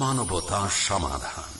মানবতা সমাধান।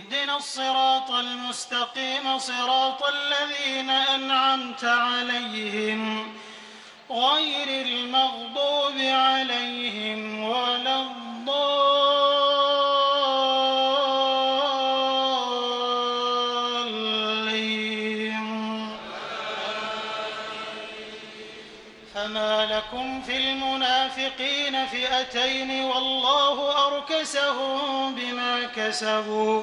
اهدنا الصراط المستقيم صراط الذين أنعمت عليهم غير المغضوب عليهم ولا الضالين. فما لكم في المنافقين فئتين والله أركسهم بما كسبوا.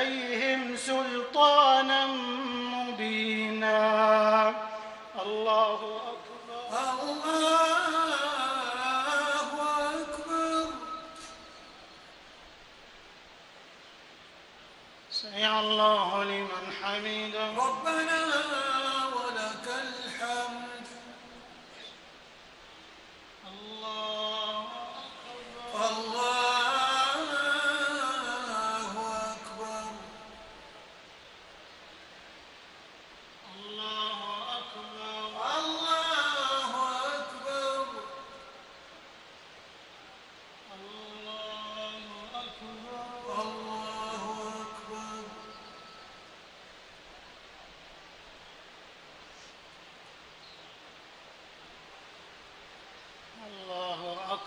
عليهم سلطانا مبينا. الله أكبر. الله أكبر. سمع الله لمن ربنا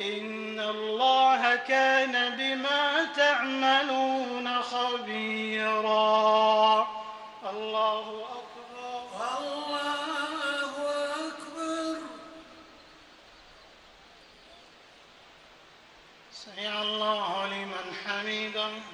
إن الله كان بما تعملون خبيرا. الله أكبر. الله أكبر. سمع الله لمن حمده.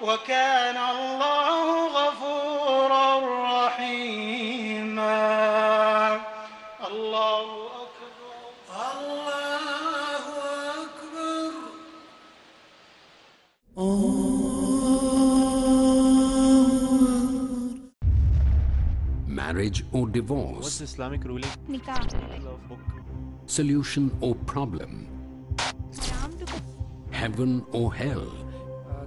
وكان الله غفورا رحيما الله أكبر الله أكبر Marriage or What's divorce, Islamic ruling? Nikah. Love book. solution or problem, Naam to heaven or hell.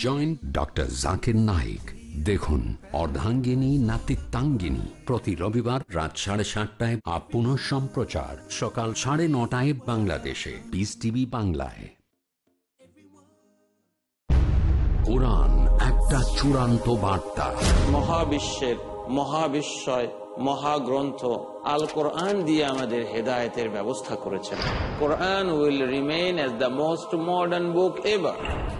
Joint doctor Zakir Naik দেখুন, অর্ধাঙ্গিনী, নাতিত্বাঙ্গিনী। প্রতি রবিবার রাত সাড়ে সাতটায় আপ পুনঃ সম্প্রচার। সকাল সাড়ে নটায় বাংলাদেশে। পিস টিভি বাংলায়। কোরআন একটা চূড়ান্ত বার্তা। মহাবিশ্বের মহাবিশ্বয়, মহাগ্রন্থ আল কোরআন দিয়ে আমাদের হেদায়েতের ব্যবস্থা করেছেন। Quran will remain as the most modern book ever.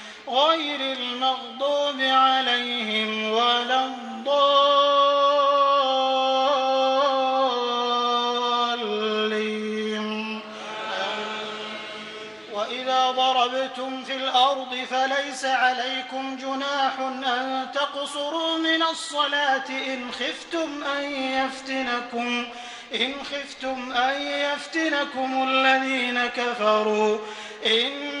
غير المغضوب عليهم ولا الضالين. وإذا ضربتم في الأرض فليس عليكم جناح أن تقصروا من الصلاة. إن خفتم أن يفتنكم إن خفتم أن يفتنكم الذين كفروا. إن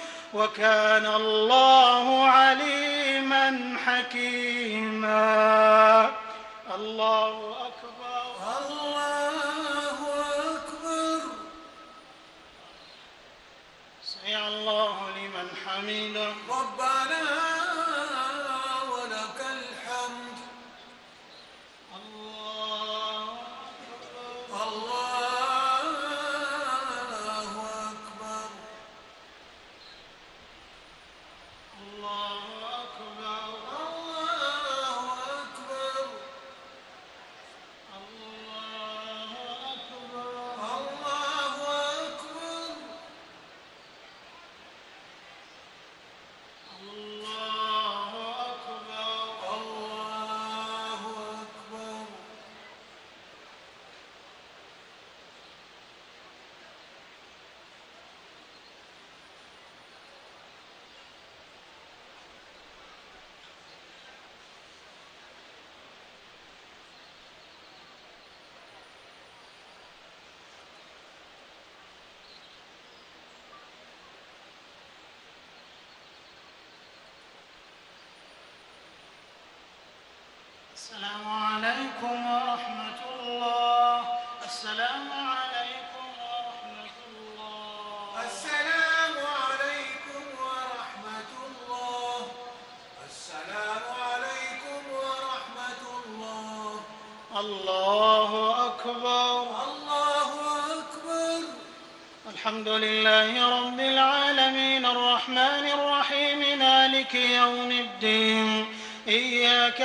وكان الله عليما حكيما. الله أكبر. الله أكبر. سمع الله لمن حمده. ربنا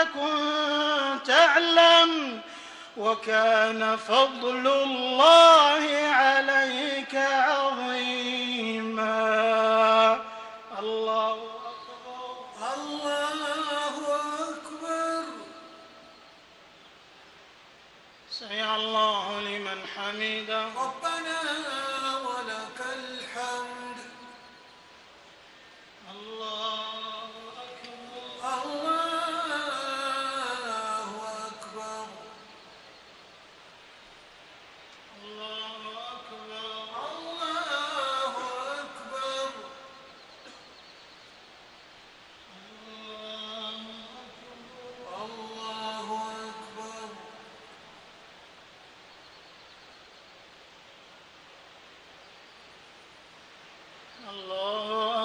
تكن تعلم وكان فضل الله عليك عظيما. الله أكبر. الله أكبر. سمع الله لمن حمده ربنا ولك الحمد الله أكبر الله أكبر الله أكبر الله أكبر الله أكبر الله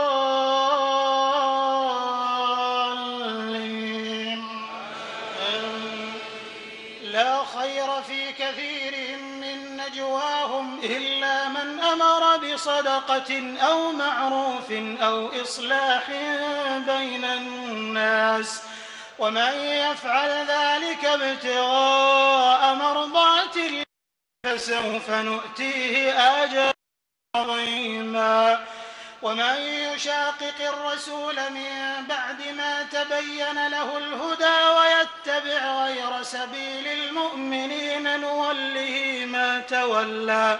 بصدقة أو معروف أو إصلاح بين الناس ومن يفعل ذلك ابتغاء مرضات الله فسوف نؤتيه أجرا عظيما. ومن يشاقق الرسول من بعد ما تبين له الهدى ويتبع غير سبيل المؤمنين نوله ما تولى.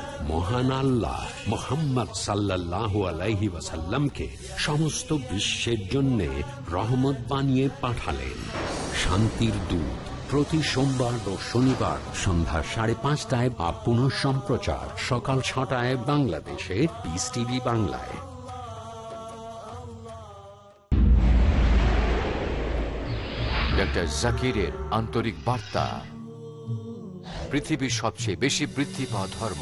মহান আল্লাহ মোহাম্মদ সাল্লাহ আলাইহি ওয়াসাল্লামকে সমস্ত বিশ্বের জন্য রহমত বানিয়ে পাঠালেন। শান্তির দূত প্রতি সোমবার ও শনিবার সন্ধ্যা সাড়ে পাঁচটায় বা পুনঃ সম্প্রচার সকাল ছটায় বাংলাদেশে পিস টিভি বাংলায়। ডক্টর জাকিরের আন্তরিক বার্তা, পৃথিবীর সবচেয়ে বেশি বৃদ্ধি পাওয়া ধর্ম।